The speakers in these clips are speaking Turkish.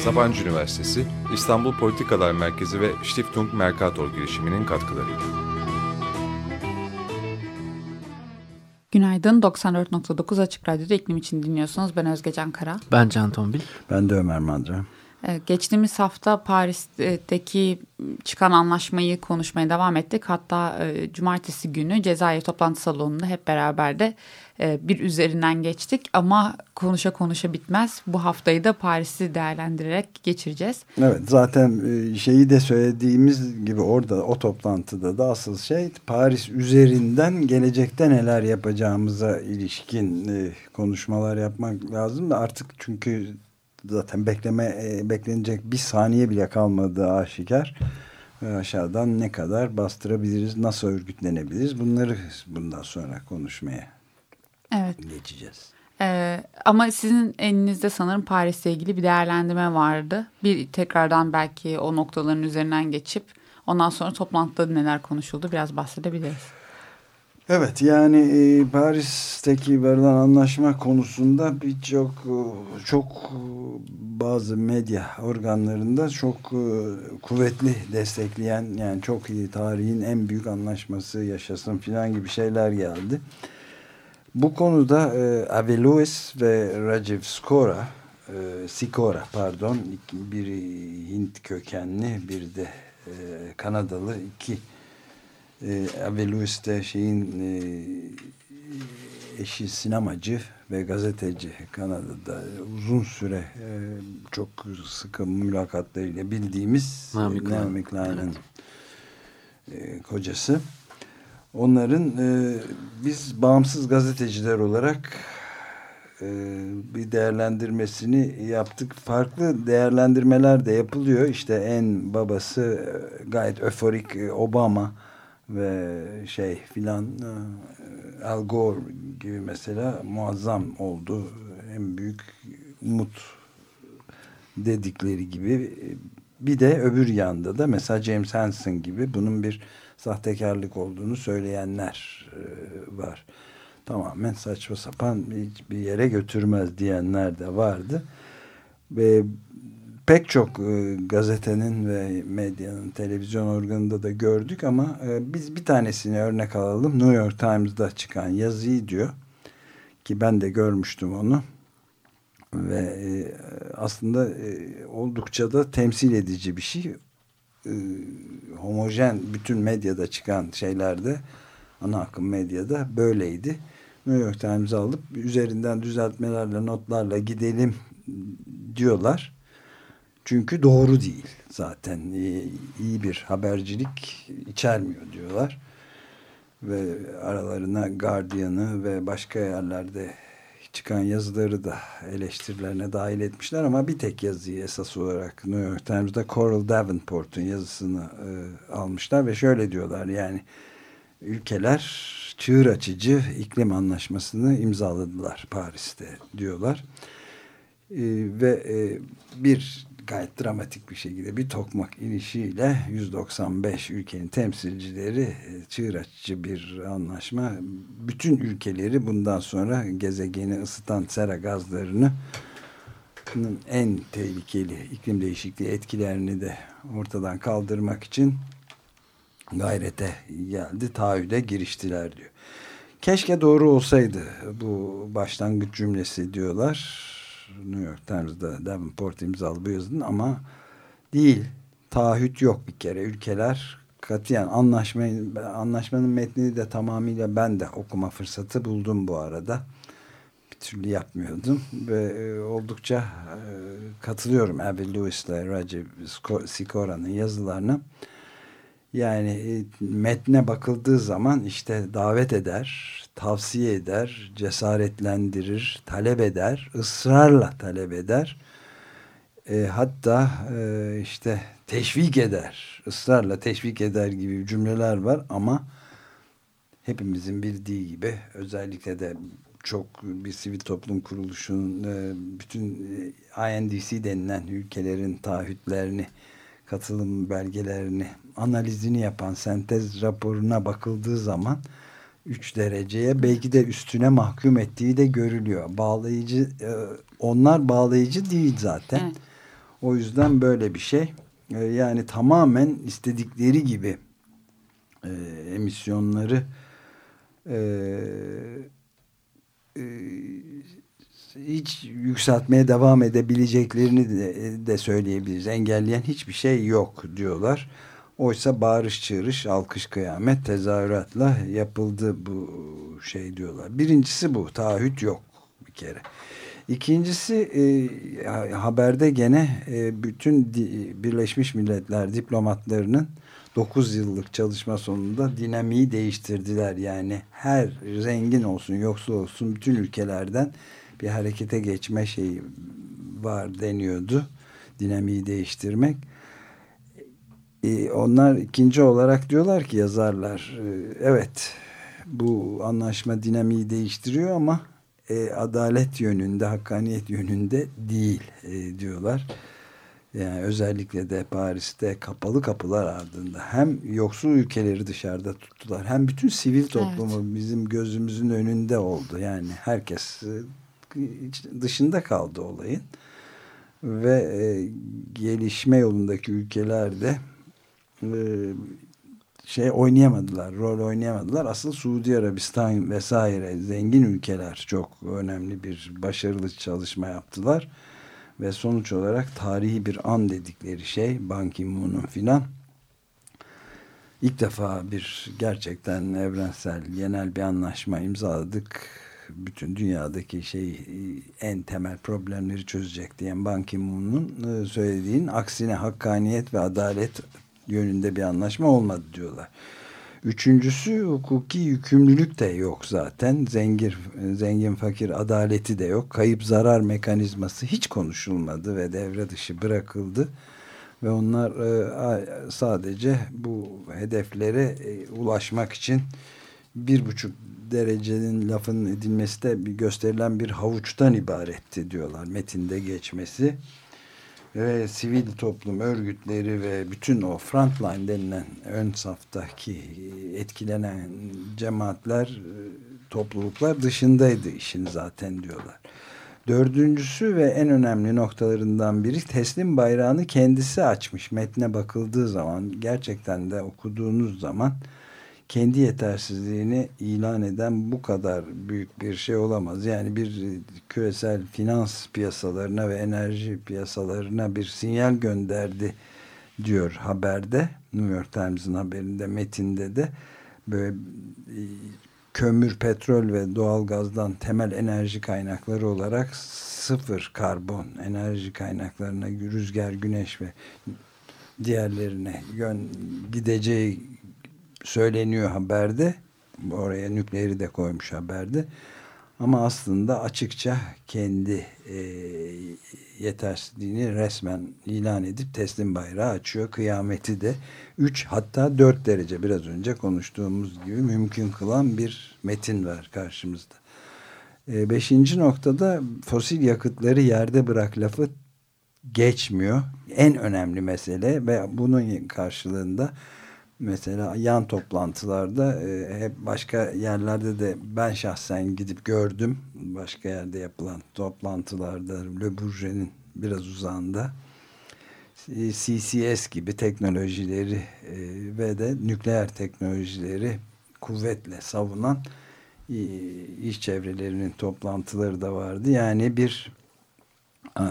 Sabancı Üniversitesi, İstanbul Politikalar Merkezi ve Stiftung Mercator girişiminin katkılarıyla. Günaydın. 94.9 Açık Radyo'da iklim için dinliyorsunuz. Ben Özge Can Kara. Ben Can Tombil. Ben de Ömer Madra. Ee, Geçtiğimiz hafta Paris'teki çıkan anlaşmayı konuşmaya devam ettik. Hatta e, cumartesi günü Cezayir toplantı salonunda hep beraber de e, bir üzerinden geçtik. Ama konuşa konuşa bitmez. Bu haftayı da Paris'i değerlendirerek geçireceğiz. Evet zaten e, şeyi de söylediğimiz gibi orada o toplantıda da asıl şey Paris üzerinden gelecekte neler yapacağımıza ilişkin e, konuşmalar yapmak lazım artık çünkü zaten bekleme e, beklenecek bir saniye bile kalmadığı aşikar. Ve aşağıdan ne kadar bastırabiliriz, nasıl örgütlenebiliriz bunları bundan sonra konuşmaya Evet. geçeceğiz. Ee, ama sizin elinizde sanırım Paris'le ilgili bir değerlendirme vardı. Bir tekrardan belki o noktaların üzerinden geçip ondan sonra toplantıda neler konuşuldu biraz bahsedebiliriz. Evet yani e, Paris'teki varılan anlaşma konusunda birçok e, çok e, bazı medya organlarında çok kuvvetli destekleyen yani çok iyi tarihin en büyük anlaşması yaşasın filan gibi şeyler geldi. Bu konuda e, Avelois ve Rajiv Skora Sikora pardon biri Hint kökenli bir de Kanadalı iki e, Avelois de şeyin e, eşi sinemacı ve gazeteci Kanada'da uzun süre e, çok sıkı mülakatlarıyla bildiğimiz Naomi e. Naomi Klein'in e, kocası. Onların e, biz bağımsız gazeteciler olarak e, bir değerlendirmesini yaptık. Farklı değerlendirmeler de yapılıyor. İşte en babası e, gayet öforik e, Obama ve şey filan e, Al Gore gibi mesela muazzam oldu. En büyük umut dedikleri gibi bir de öbür yanda da mesela James Hansen gibi bunun bir sahtekarlık olduğunu söyleyenler e, var. Tamamen saçma sapan hiçbir yere götürmez diyenler de vardı. Ve pek çok e, gazetenin ve medyanın televizyon organında da gördük ama e, biz bir tanesini örnek alalım. New York Times'da çıkan yazıyı diyor ki ben de görmüştüm onu ve e, aslında oldukça da temsil edici bir şey. Homojen bütün medyada çıkan şeylerde ana akım medyada böyleydi. New York Times'ı alıp üzerinden düzeltmelerle notlarla gidelim diyorlar. Çünkü doğru değil zaten iyi, iyi bir habercilik içermiyor diyorlar. Ve aralarına Guardian'ı ve başka yerlerde çıkan yazıları da eleştirilerine dahil etmişler ama bir tek yazıyı esas olarak New York Times'da Coral Davenport'un yazısını e, almışlar ve şöyle diyorlar yani ülkeler çığır açıcı iklim anlaşmasını imzaladılar Paris'te diyorlar. E, ve e, bir gayet dramatik bir şekilde bir tokmak inişiyle 195 ülkenin temsilcileri e, çığır açıcı bir anlaşma. Bütün ülkeleri bundan sonra gezegeni ısıtan sera gazlarını en tehlikeli iklim değişikliği etkilerini de ortadan kaldırmak için gayrete geldi, taahhüde giriştiler diyor. Keşke doğru olsaydı bu başlangıç cümlesi diyorlar. New York Times'da Davenport imzalı bu yazının ama değil. Taahhüt yok bir kere. Ülkeler katiyen anlaşmayı, anlaşmanın metnini de tamamıyla ben de okuma fırsatı buldum bu arada. Bir türlü yapmıyordum ve e, oldukça e, katılıyorum Abby Lewis ile Rajiv Sikora'nın yazılarına. Yani e, metne bakıldığı zaman işte davet eder, tavsiye eder, cesaretlendirir, talep eder, ısrarla talep eder. e, hatta e, işte teşvik eder, ısrarla teşvik eder gibi cümleler var ama hepimizin bildiği gibi özellikle de çok bir sivil toplum kuruluşunun e, bütün e, INDC denilen ülkelerin taahhütlerini, katılım belgelerini, analizini yapan sentez raporuna bakıldığı zaman 3 dereceye belki de üstüne mahkum ettiği de görülüyor. Bağlayıcı e, onlar bağlayıcı değil zaten. Evet. O yüzden böyle bir şey. E, yani tamamen istedikleri gibi e, emisyonları e, e, hiç yükseltmeye devam edebileceklerini de, de söyleyebiliriz. Engelleyen hiçbir şey yok diyorlar. Oysa bağırış çığırış, alkış kıyamet, tezahüratla yapıldı bu şey diyorlar. Birincisi bu. Taahhüt yok bir kere. İkincisi e, haberde gene e, bütün di, Birleşmiş Milletler diplomatlarının 9 yıllık çalışma sonunda dinamiği değiştirdiler. Yani her zengin olsun yoksul olsun bütün ülkelerden bir harekete geçme şeyi var deniyordu. Dinamiği değiştirmek. Ee, onlar ikinci olarak diyorlar ki yazarlar e, evet bu anlaşma dinamiği değiştiriyor ama e, adalet yönünde, hakkaniyet yönünde değil e, diyorlar. Yani özellikle de Paris'te kapalı kapılar ardında hem yoksul ülkeleri dışarıda tuttular hem bütün sivil toplumu evet. bizim gözümüzün önünde oldu. Yani herkes dışında kaldı olayın ve e, gelişme yolundaki ülkelerde e, şey oynayamadılar, rol oynayamadılar. Asıl Suudi Arabistan vesaire zengin ülkeler çok önemli bir başarılı çalışma yaptılar ve sonuç olarak tarihi bir an dedikleri şey Ban Ki-moon'un filan ilk defa bir gerçekten evrensel genel bir anlaşma imzaladık. Bütün dünyadaki şey en temel problemleri çözecek diyen Ban Ki-moon'un e, söylediğin aksine hakkaniyet ve adalet yönünde bir anlaşma olmadı diyorlar. Üçüncüsü hukuki yükümlülük de yok zaten. Zengin, zengin fakir adaleti de yok. Kayıp zarar mekanizması hiç konuşulmadı ve devre dışı bırakıldı. Ve onlar e, sadece bu hedeflere e, ulaşmak için bir buçuk derecenin lafının edilmesi de bir gösterilen bir havuçtan ibaretti diyorlar metinde geçmesi ve sivil toplum örgütleri ve bütün o frontline denilen ön saftaki etkilenen cemaatler, topluluklar dışındaydı işin zaten diyorlar. Dördüncüsü ve en önemli noktalarından biri teslim bayrağını kendisi açmış. Metne bakıldığı zaman gerçekten de okuduğunuz zaman kendi yetersizliğini ilan eden bu kadar büyük bir şey olamaz. Yani bir küresel finans piyasalarına ve enerji piyasalarına bir sinyal gönderdi diyor haberde. New York Times'ın haberinde metinde de böyle e, kömür, petrol ve doğalgazdan temel enerji kaynakları olarak sıfır karbon enerji kaynaklarına rüzgar, güneş ve diğerlerine gideceği söyleniyor haberde. Oraya nükleeri de koymuş haberde. Ama aslında açıkça kendi e, yetersizliğini resmen ilan edip teslim bayrağı açıyor. Kıyameti de 3 hatta 4 derece biraz önce konuştuğumuz gibi mümkün kılan bir metin var karşımızda. E, beşinci noktada fosil yakıtları yerde bırak lafı geçmiyor. En önemli mesele ve bunun karşılığında mesela yan toplantılarda e, hep başka yerlerde de ben şahsen gidip gördüm. Başka yerde yapılan toplantılarda Le Bourget'in biraz uzağında CCS gibi teknolojileri e, ve de nükleer teknolojileri kuvvetle savunan e, iş çevrelerinin toplantıları da vardı. Yani bir e,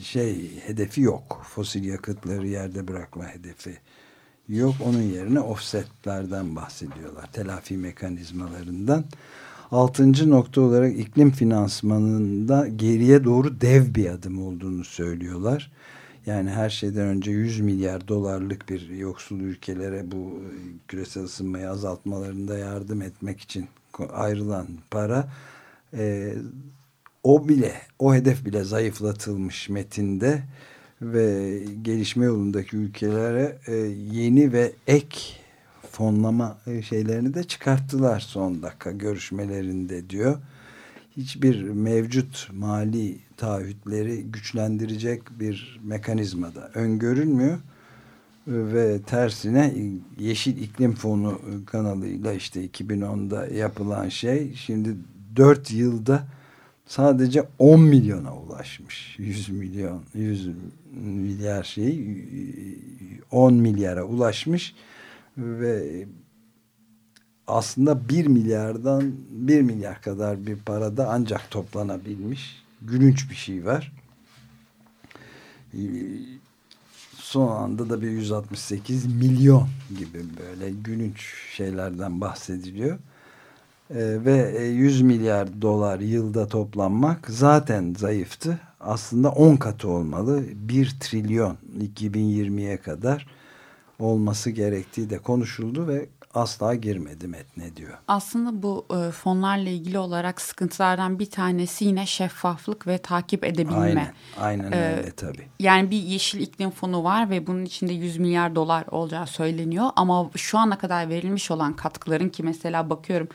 şey hedefi yok. Fosil yakıtları yerde bırakma hedefi yok. Onun yerine offsetlerden bahsediyorlar. Telafi mekanizmalarından. Altıncı nokta olarak iklim finansmanında geriye doğru dev bir adım olduğunu söylüyorlar. Yani her şeyden önce 100 milyar dolarlık bir yoksul ülkelere bu küresel ısınmayı azaltmalarında yardım etmek için ayrılan para e, o bile o hedef bile zayıflatılmış metinde ve gelişme yolundaki ülkelere e, yeni ve ek fonlama e, şeylerini de çıkarttılar son dakika görüşmelerinde diyor. Hiçbir mevcut mali taahhütleri güçlendirecek bir mekanizmada öngörülmüyor ve tersine Yeşil İklim Fonu kanalıyla işte 2010'da yapılan şey şimdi 4 yılda sadece 10 milyona ulaşmış. 100 milyon, 100 milyar şey 10 milyara ulaşmış ve aslında 1 milyardan 1 milyar kadar bir parada ancak toplanabilmiş. Gülünç bir şey var. Son anda da bir 168 milyon gibi böyle gülünç şeylerden bahsediliyor. Ee, ve 100 milyar dolar yılda toplanmak zaten zayıftı. Aslında 10 katı olmalı. 1 trilyon 2020'ye kadar olması gerektiği de konuşuldu ve asla girmedi metne diyor. Aslında bu e, fonlarla ilgili olarak sıkıntılardan bir tanesi yine şeffaflık ve takip edebilme. Aynen, aynen Ee, öyle tabii. Yani bir yeşil iklim fonu var ve bunun içinde 100 milyar dolar olacağı söyleniyor. Ama şu ana kadar verilmiş olan katkıların ki mesela bakıyorum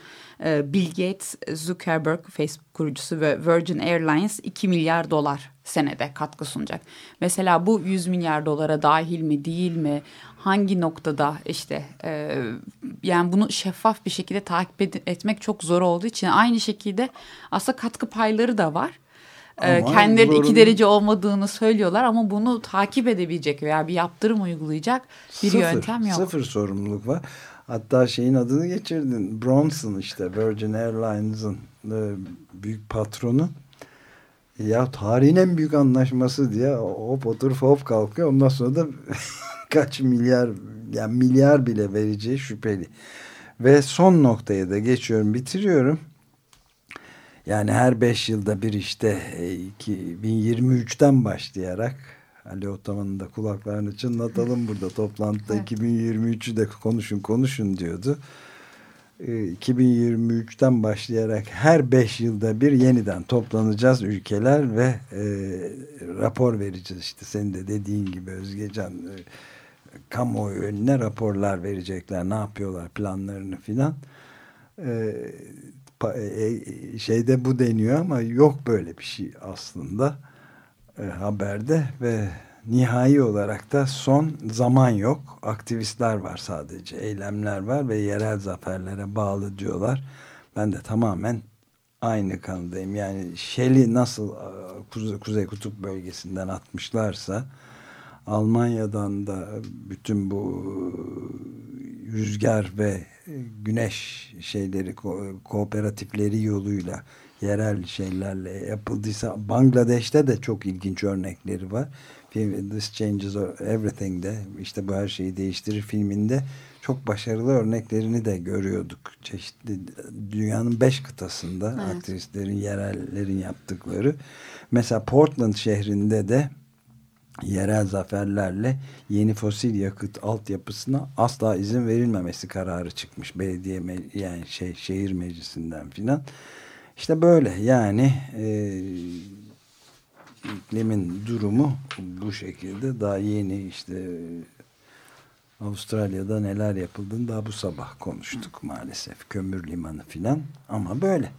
e, Bill Gates, Zuckerberg, Facebook kurucusu ve Virgin Airlines 2 milyar dolar senede katkı sunacak. Mesela bu 100 milyar dolara dahil mi değil mi? Hangi noktada işte e, yani bunu şeffaf bir şekilde takip etmek çok zor olduğu için aynı şekilde aslında katkı payları da var. Ama kendileri iki derece olmadığını söylüyorlar ama bunu takip edebilecek veya bir yaptırım uygulayacak bir sıfır, yöntem yok. Sıfır sorumluluk var. Hatta şeyin adını geçirdin. Bronson işte Virgin Airlines'ın e, büyük patronu. Ya tarihin en büyük anlaşması diye hop oturup hop kalkıyor. Ondan sonra da kaç milyar yani milyar bile vereceği şüpheli. Ve son noktaya da geçiyorum bitiriyorum. Yani her beş yılda bir işte e, 2023'ten başlayarak Ali Otoman'ın da kulaklarını çınlatalım burada toplantıda Evet. 2023'ü de konuşun konuşun diyordu. E, 2023'ten başlayarak her beş yılda bir yeniden toplanacağız ülkeler ve e, rapor vereceğiz. İşte senin de dediğin gibi Özgecan e, kamuoyu önüne raporlar verecekler ne yapıyorlar planlarını filan. E, pa- e, şeyde bu deniyor ama yok böyle bir şey aslında e, haberde ve nihai olarak da son zaman yok. Aktivistler var sadece. Eylemler var ve yerel zaferlere bağlı diyorlar. Ben de tamamen aynı kanıdayım. Yani Shell'i nasıl e, Kuzey, Kuzey Kutup bölgesinden atmışlarsa Almanya'dan da bütün bu rüzgar ve güneş şeyleri ko- kooperatifleri yoluyla yerel şeylerle yapıldıysa Bangladeş'te de çok ilginç örnekleri var. Film This Changes Everything'de işte bu her şeyi değiştirir filminde çok başarılı örneklerini de görüyorduk. Çeşitli dünyanın beş kıtasında Evet. aktivistlerin, yerellerin yaptıkları. Mesela Portland şehrinde de yerel zaferlerle yeni fosil yakıt altyapısına asla izin verilmemesi kararı çıkmış belediye me- yani şey şehir meclisinden filan. İşte böyle yani e, iklimin durumu bu şekilde daha yeni işte Avustralya'da neler yapıldığını daha bu sabah konuştuk maalesef kömür limanı filan ama böyle.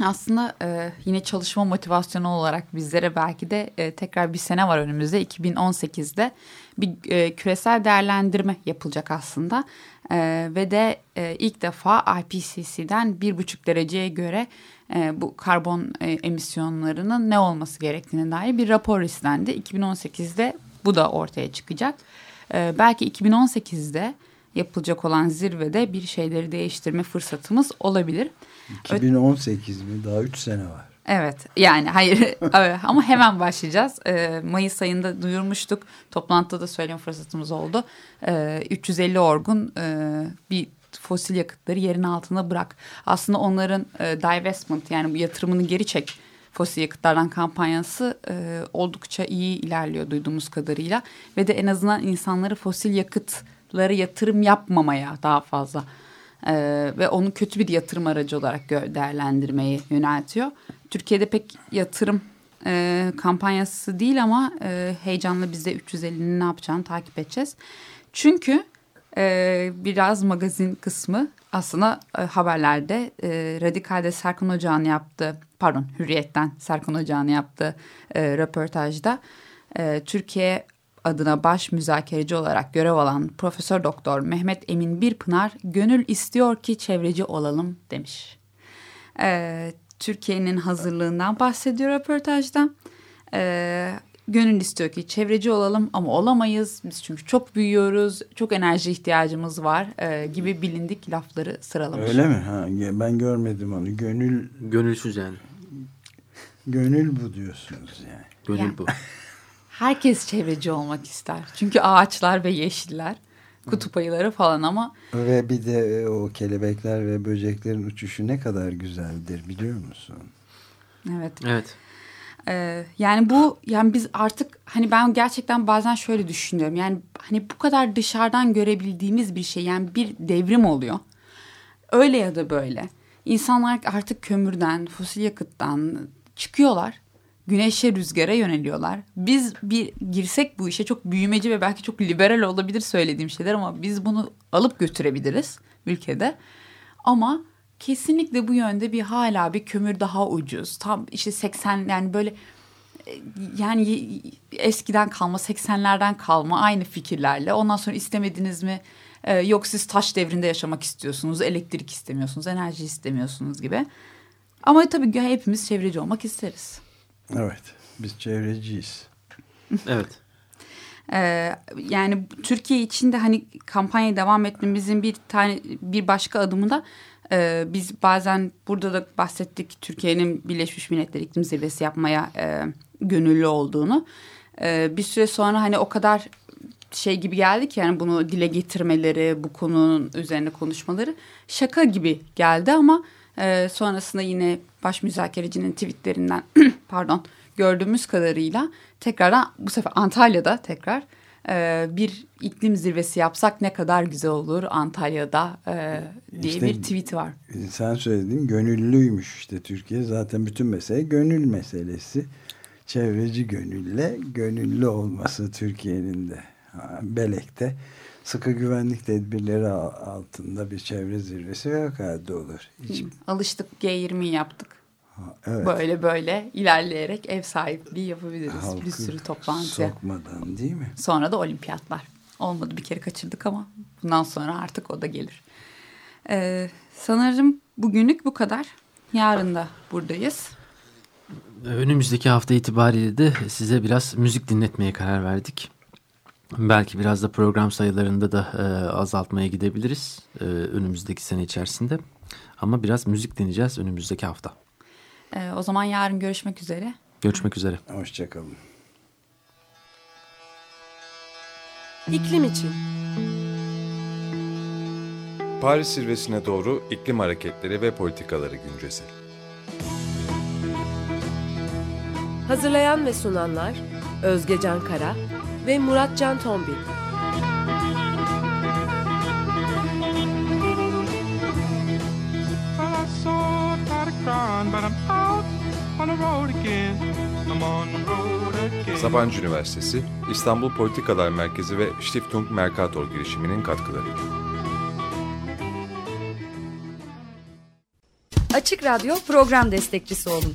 Aslında e, yine çalışma motivasyonu olarak bizlere belki de e, tekrar bir sene var önümüzde 2018'de bir e, küresel değerlendirme yapılacak aslında E, ve de e, ilk defa IPCC'den bir buçuk dereceye göre e, bu karbon e, emisyonlarının ne olması gerektiğine dair bir rapor istendi. 2018'de bu da ortaya çıkacak. E, belki 2018'de yapılacak olan zirvede bir şeyleri değiştirme fırsatımız olabilir. 2018 mi? Daha 3 sene var. Evet yani hayır ama hemen başlayacağız. Ee, Mayıs ayında duyurmuştuk. Toplantıda da söyleme fırsatımız oldu. Ee, 350 orgun e, bir fosil yakıtları yerin altına bırak. Aslında onların e, divestment yani bu yatırımını geri çek fosil yakıtlardan kampanyası e, oldukça iyi ilerliyor duyduğumuz kadarıyla. Ve de en azından insanları fosil yakıtlara yatırım yapmamaya daha fazla e, ve onu kötü bir yatırım aracı olarak değerlendirmeyi yöneltiyor. Türkiye'de pek yatırım e, kampanyası değil ama e, heyecanla biz de 350'nin ne yapacağını takip edeceğiz. Çünkü e, biraz magazin kısmı aslında e, haberlerde e, Radikal'de Serkan Ocağ'ın yaptığı pardon Hürriyet'ten Serkan Ocağ'ın yaptığı e, röportajda e, Türkiye adına baş müzakereci olarak görev alan Profesör Doktor Mehmet Emin Birpınar gönül istiyor ki çevreci olalım demiş. E, Türkiye'nin hazırlığından bahsediyor röportajda. E, gönül istiyor ki çevreci olalım ama olamayız. Biz çünkü çok büyüyoruz, çok enerji ihtiyacımız var e, gibi bilindik lafları sıralamış. Öyle mi? Ha, ben görmedim onu. Gönül Gönülsüz yani. gönül bu diyorsunuz yani. Gönül Yani. bu. Herkes çevreci olmak ister. Çünkü ağaçlar ve yeşiller, kutup ayıları falan ama Ve bir de e, o kelebekler ve böceklerin uçuşu ne kadar güzeldir biliyor musun? evet. Evet. Ee, yani bu yani biz artık hani ben gerçekten bazen şöyle düşünüyorum. Yani hani bu kadar dışarıdan görebildiğimiz bir şey yani bir devrim oluyor. Öyle ya da böyle. İnsanlar artık kömürden, fosil yakıttan çıkıyorlar. Güneşe, rüzgara yöneliyorlar. Biz bir girsek bu işe çok büyümeci ve belki çok liberal olabilir söylediğim şeyler ama biz bunu alıp götürebiliriz ülkede. Ama kesinlikle bu yönde bir hala bir kömür daha ucuz. Tam işte 80 yani böyle e, yani eskiden kalma 80'lerden kalma aynı fikirlerle ondan sonra istemediniz mi e, yok siz taş devrinde yaşamak istiyorsunuz elektrik istemiyorsunuz enerji istemiyorsunuz gibi ama tabii hepimiz çevreci olmak isteriz. Evet. Biz çevreciyiz. Evet. Ee, yani Türkiye için de hani kampanya devam etmemizin bir tane bir başka adımında e, biz bazen burada da bahsettik Türkiye'nin Birleşmiş Milletler İklim Zirvesi yapmaya e, gönüllü olduğunu. E, bir süre sonra hani o kadar şey gibi geldi ki yani bunu dile getirmeleri, bu konunun üzerine konuşmaları şaka gibi geldi ama e, sonrasında yine baş müzakerecinin tweetlerinden pardon gördüğümüz kadarıyla tekrardan bu sefer Antalya'da tekrar e, bir iklim zirvesi yapsak ne kadar güzel olur Antalya'da e, diye İşte- bir tweet var. Sen söyledin gönüllüymüş işte Türkiye. Zaten bütün mesele gönül meselesi. Çevreci gönülle gönüllü olması Türkiye'nin de. Belek'te sıkı güvenlik tedbirleri al- altında bir çevre zirvesi ve halde olur. Hiç, Alıştık G20 yaptık. evet. Böyle böyle ilerleyerek ev sahipliği yapabiliriz. Halkı bir sürü toplantıya. Sokmadan değil mi? Sonra da olimpiyatlar. Olmadı bir kere kaçırdık ama bundan sonra artık o da gelir. Ee, sanırım bugünlük bu kadar. Yarın da buradayız. Önümüzdeki hafta itibariyle de size biraz müzik dinletmeye karar verdik. Belki biraz da program sayılarında da e, azaltmaya gidebiliriz e, önümüzdeki sene içerisinde. Ama biraz müzik dinleyeceğiz önümüzdeki hafta. Ee, o zaman yarın görüşmek üzere. Görüşmek üzere. Hoşçakalın. İklim için. Paris zirvesine doğru iklim hareketleri ve politikaları güncesi. Hazırlayan ve sunanlar Özge Can Kara ve Murat Can Tombil. Sabancı Üniversitesi, İstanbul Politikalar Merkezi ve Stiftung Mercator girişiminin katkılarıyla. Açık Radyo program destekçisi olun.